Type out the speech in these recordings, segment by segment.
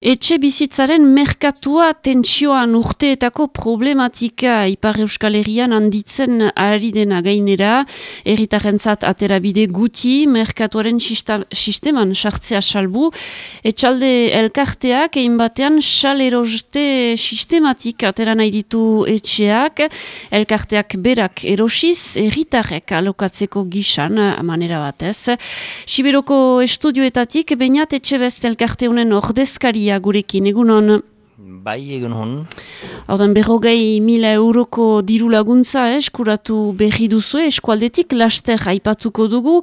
Etxe bizitzaren merkatua tentsioan urteetako problematika Ipar Euskal Herrian handitzen ari dena gainera, erritarrentzat aterabide guti, merkatuaren sisteman sartzea salbu, etxalde elkarteak egin batean salerozte sistematik atera nahi ditu etxeak, elkarteak berak erosiz, erritarrek alokatzeko gisan, manera batez. Siberoko estudioetatik, bainat etxe best elkarteunen ordezkaria gurekin, egunon? Bai, egun hon. Haudan, berrogei mila euroko diru laguntza eh, eskuratu berri duzu, eskualdetik laster aipatuko dugu,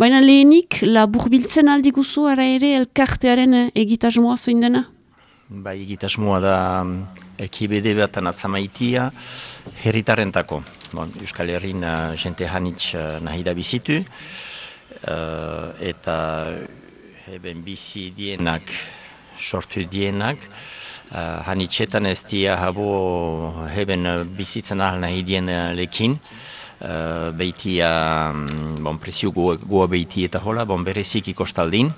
baina lehenik labur biltzen aldi guzu, ara ere elkartearen egitasmoa zoin dena? Bai, egitasmoa da elkibede bat anatzamaitia herritarentako. Bon, Euskal Herrin uh, jente hanitz uh, nahi da bizitu, uh, eta eben bizi dienak sortu dienak. Uh, Hanitxetan ez dia habo heben bizitzen ahal nahi dien lekin. Uh, beitia, bon, presio goa, goa beiti eta hola, bon, berezik ikostaldin,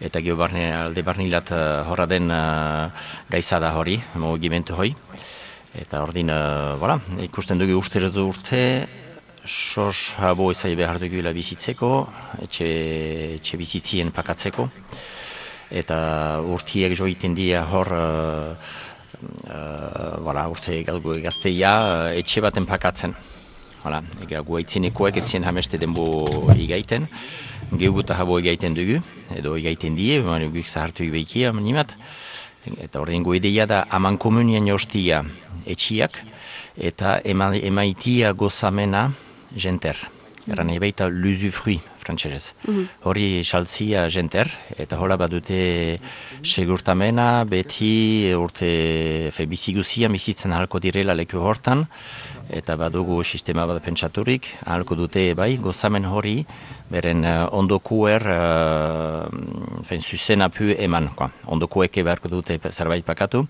eta geho barne, alde barnilat uh, horra den uh, gaizada hori, mogimentu hoi. Eta ordin, uh, voilà, ikusten dugu urte urte, sos habo ezai behar dugu bizitzeko, etxe, etxe bizitzien pakatzeko eta urtiek joiten dira hor uh, uh, urte gazteia uh, etxe baten pakatzen. Hala, ega gu haitzinekoek etzien hameste denbo igaiten, gehu eta habo igaiten dugu, edo igaiten die, baina guk zahartu ibeikia, nimat. Eta horrein gu ideia da aman komunien jostia etxiak, eta emaitia gozamena jenter. Eran nahi baita l'usufrui, frantxerez. Hori mm -hmm. saltzia jenter, eta hola badute segurtamena, beti urte fe, biziguzia bizitzen halko direla leku hortan, eta badugu sistema bat pentsaturik, halko dute bai, gozamen hori, beren uh, ondokuer, uh, fen, zuzen apu eman, kwa. ondokueke beharko dute zerbait pakatu,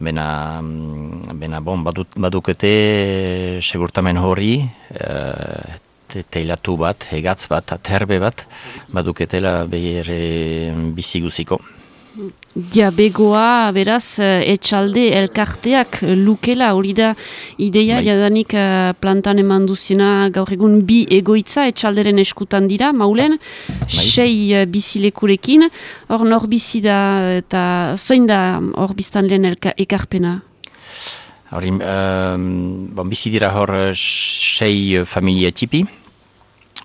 Bena, mm, bena bon, badukete segurtamen hori, uh, teilatu bat, hegatz bat, aterbe bat, baduketela behir biziguziko. Diabegoa, beraz, etxalde elkarteak lukela, hori da ideia, bai. jadanik uh, plantan eman duzina gaur egun bi egoitza etxalderen eskutan dira, maulen, bai. sei uh, bizilekurekin, hor nor bizi da, eta zoin da hor biztan lehen ekarpena? Hori, um, bon, bizi dira hor sei familia tipi,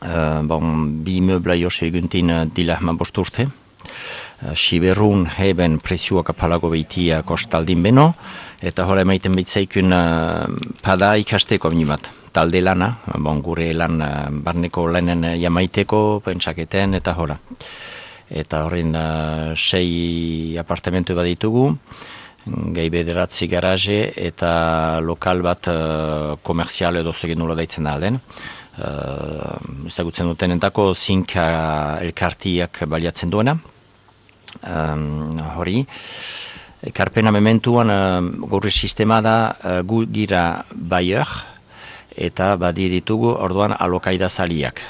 Uh, bon, bi meubla jose eguntin uh, dila hama bosturte. Uh, Siberun heben presioak apalago behitia kostaldin beno, eta hori maiten behitzaikun uh, pada ikasteko bat. Talde lana, bon, gure lan barneko lanen jamaiteko, pentsaketen, eta hori. Eta horren uh, sei apartamentu bat ditugu, gehi bederatzi garaje eta lokal bat komerzial edo zegin nula daitzen da den uh, ezagutzen duten entako zinka elkartiak baliatzen duena. Um, hori, ekarpena mementuan uh, sistema da uh, gu gira baier eta badi ditugu orduan alokaida zaliak.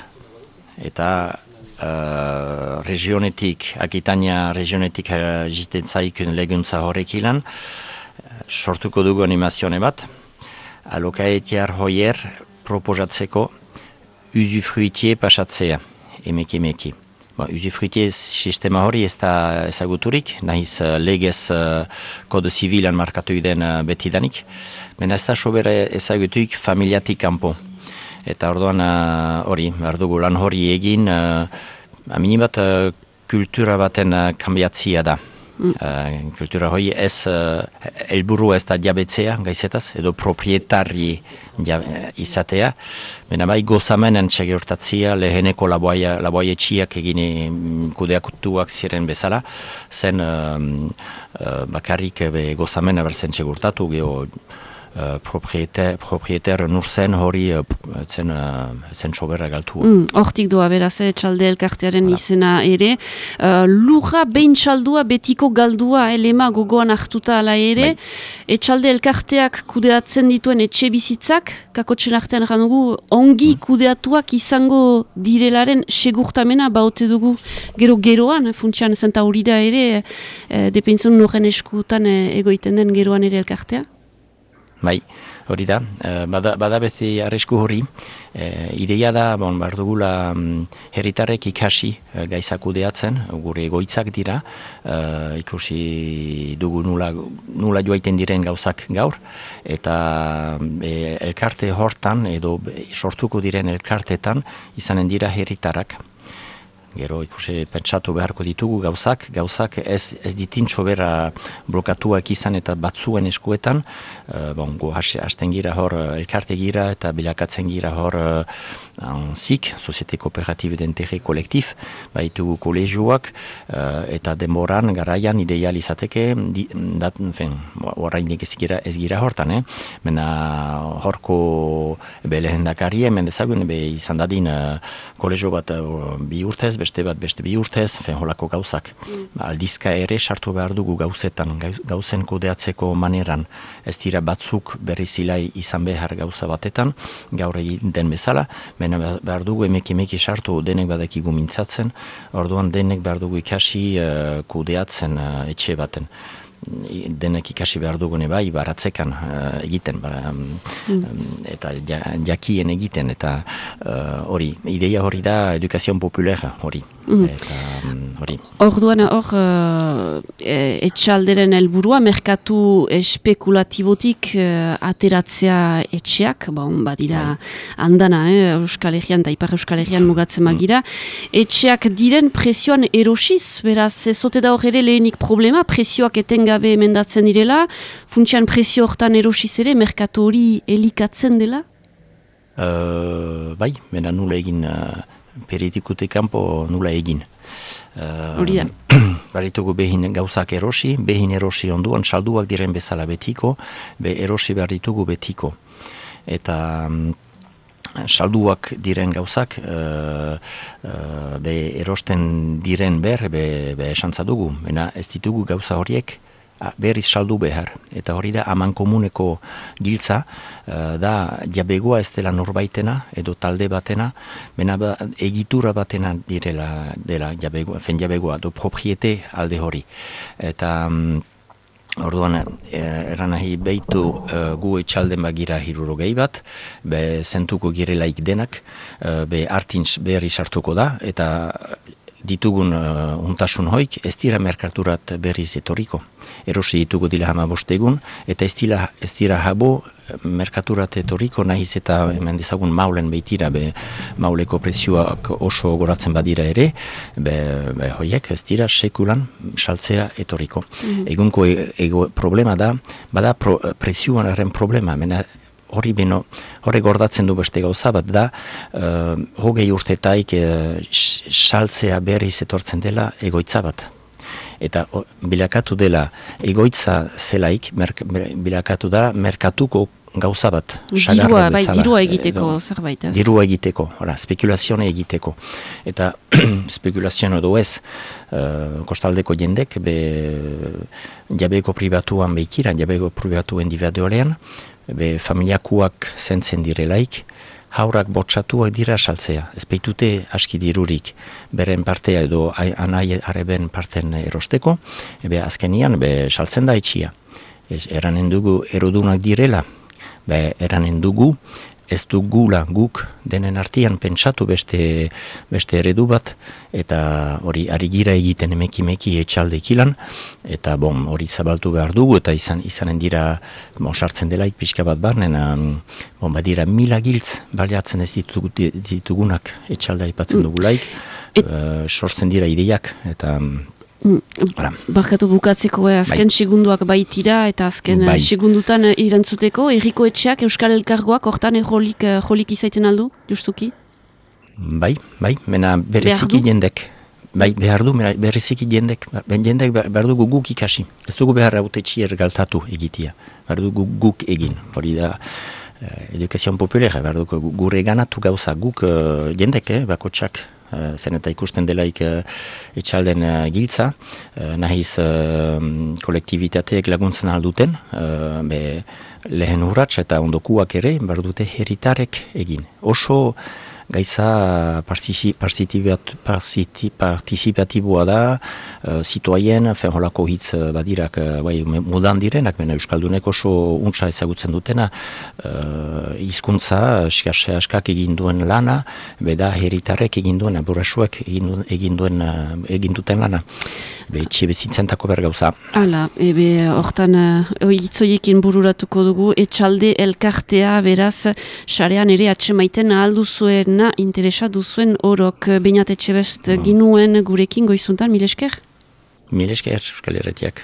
Eta uh, regionetik, Akitania regionetik uh, jizten zaikun leguntza horrek ilan, sortuko dugu animazione bat, alokaetiar hoier proposatzeko usufruitie pasatzea, emeki emeki. Ba, usufruitie sistema hori ez da ezaguturik, nahiz uh, legez uh, kodo zibilan markatu den uh, betidanik, baina ez da sobera ezagutuik familiatik kanpo. Eta orduan hori, uh, lan hori egin, uh, aminibat uh, kultura baten uh, kambiatzia da. Uh, kultura hoi ez uh, elburu ez da diabetzea gaizetaz, edo proprietari izatea. Bena bai gozamenen txegi urtatzia leheneko laboia, laboia txiak egine mm, kudeakutuak ziren bezala, zen uh, uh, bakarrik be, gozamen abertzen txegi urtatu, geho uh, proprieter, nur zen hori uh, zen, uh, zen soberra galtua. Mm, hortik doa beraz, eh, txalde elkartearen izena ere. Uh, Lurra behin txaldua betiko galdua elema gogoan hartuta ala ere. Bai. Etxalde elkarteak kudeatzen dituen etxe bizitzak, kakotxen artean dugu, ongi mm. kudeatuak izango direlaren segurtamena baute dugu gero geroan, funtsian zenta hori da ere, e, depeintzen noren eskutan e, egoiten den geroan ere elkartea? Bai, hori da, e, bada, bada bezi arrisku hori, e, ideia da, bon, bar dugula mm, herritarrek ikasi e, gaizak udeatzen, gure egoitzak dira, e, ikusi dugu nula, nula joaiten diren gauzak gaur, eta e, elkarte hortan, edo sortuko diren elkartetan, izanen dira herritarrak, Gero ikusi pentsatu beharko ditugu gauzak, gauzak ez, ez ditintxo bera blokatuak izan eta batzuen eskuetan, uh, bon, go hasten gira hor eh, elkarte gira eta bilakatzen gira hor uh, zik, Societe Kooperative d'Interre Kolektif, baitugu kolegioak eta demoran garaian ideal izateke, di, dat, fen, ez gira, ez gira hortan, eh? Mena horko be lehendakari, hemen dezagun, be izan dadin uh, kolegio bat bi urtez, beste bat beste bi urtez, fen holako gauzak. Mm. Aldizka ere sartu behar dugu gauzetan, gauzen kodeatzeko maneran. Ez dira batzuk berri zilai izan behar gauza batetan, gaur egin den bezala, baina behar dugu emek emeki sartu denek badakigu mintzatzen, orduan denek behar dugu ikasi uh, kudeatzen uh, etxe baten denek ikasi behar dugune bai baratzekan uh, egiten bara, mm. eta jakien egiten eta uh, hori ideia hori da edukazion populera hori Mm. Eta hori. Orduan hor uh, etxalderen helburua merkatu espekulatibotik uh, ateratzea etxeak, bon, badira bai. andana, eh, Euskal Herrian eta Ipar Euskal Herrian mugatzen mm. magira. Etxeak diren presioan erosiz, beraz, ez zote da hor ere lehenik problema, presioak etengabe emendatzen direla, funtsian presio hortan erosiz ere, merkatu hori elikatzen dela? Uh, bai, mena nula egin peritikutik kanpo nula egin. Hori uh, Baritugu behin gauzak erosi, behin erosi onduan salduak diren bezala betiko, be erosi behar ditugu betiko. Eta um, salduak diren gauzak uh, uh, be erosten diren ber, be, be esantza dugu. Bena ez ditugu gauza horiek berriz saldu behar. Eta hori da, aman komuneko giltza, uh, da, jabegoa ez dela norbaitena, edo talde batena, bena ba, egitura batena direla, dela jabegoa, fen jabegoa, do propriete alde hori. Eta... Um, Orduan, e, eran nahi behitu e, gu etxalden bagira hirurogei bat, be zentuko girelaik denak, e, be artintz berri sartuko da, eta ditugun uh, untasun hoik, ez dira merkaturat berriz etoriko. Erosi ditugu dila hama bostegun, eta ez dira, ez dira habo eh, merkaturat etoriko nahiz eta hemen dezagun maulen behitira, be mauleko presioak oso goratzen badira ere, be, be hoiek ez dira sekulan saltzera etoriko. Mm Egunko ego problema da, bada pro, presioan erren problema, mena hori beno, hori gordatzen du beste gauza bat da, uh, hogei urtetaik uh, saltzea berriz etortzen dela egoitza bat. Eta bilakatu dela egoitza zelaik, bilakatu da merkatuko gauza bat. Dirua, bai, dirua egiteko zerbait. Dirua egiteko, ora, spekulazione egiteko. Eta spekulazioan edo ez, uh, kostaldeko jendek, be, jabeko privatuan behikiran, jabeko privatuen divadorean, be familiakuak zentzen direlaik, haurak botxatuak dira saltzea. Ez peitute aski dirurik beren partea edo anai areben parten erosteko, ebe azkenian be saltzen da etxia. Ez eranen dugu erodunak direla, be eranen dugu ez du gula guk denen artian pentsatu beste, beste eredu bat, eta hori ari gira egiten emeki meki etxalde ikilan, eta bon, hori zabaltu behar dugu, eta izan izanen dira bon, sartzen delaik pixka bat barnen, bon, badira mila giltz baliatzen ez ditugunak etxalde aipatzen mm. dugu laik, uh, sortzen dira ideiak, eta Mm. Barkatu bukatzeko eh, azken bai. segunduak baitira eta azken eh, bai. segundutan eh, irantzuteko, erriko etxeak Euskal Elkargoak hortan jolik, jolik izaiten aldu, justuki? Bai, bai, mena bereziki jendek. Bai, behar du, berriziki jendek, ben jendek behar dugu guk ikasi. Ez dugu behar haute txier galtatu egitia. Behar dugu guk egin. Hori da, eh, edukazion populera, behar dugu gure ganatu gauza guk uh, jendek, eh, bako zen eta ikusten delaik uh, etxalden uh, giltza, nahiz kolektibitateek laguntzen alduten, be, lehen urratx eta ondokuak ere, behar dute heritarek egin. Oso, gaiza partizipatiboa da, uh, zituaien, fenholako hitz uh, badirak, uh, bai, modan direnak, bena Euskaldunek oso untsa ezagutzen dutena, uh, izkuntza, eskase askak egin duen lana, beda heritarek egin duen, burrasuek egin, duen, uh, egin duten lana. Be, etxe bezintzentako bergauza. Hala, ebe, hortan, uh, itzoiekin bururatuko dugu, etxalde elkartea, beraz, sarean ere atxemaiten ahaldu zuen na interesa duzuen orok bainatetxe best ginuen gurekin goizuntan, milesker? Milesker, Euskal Herretiak.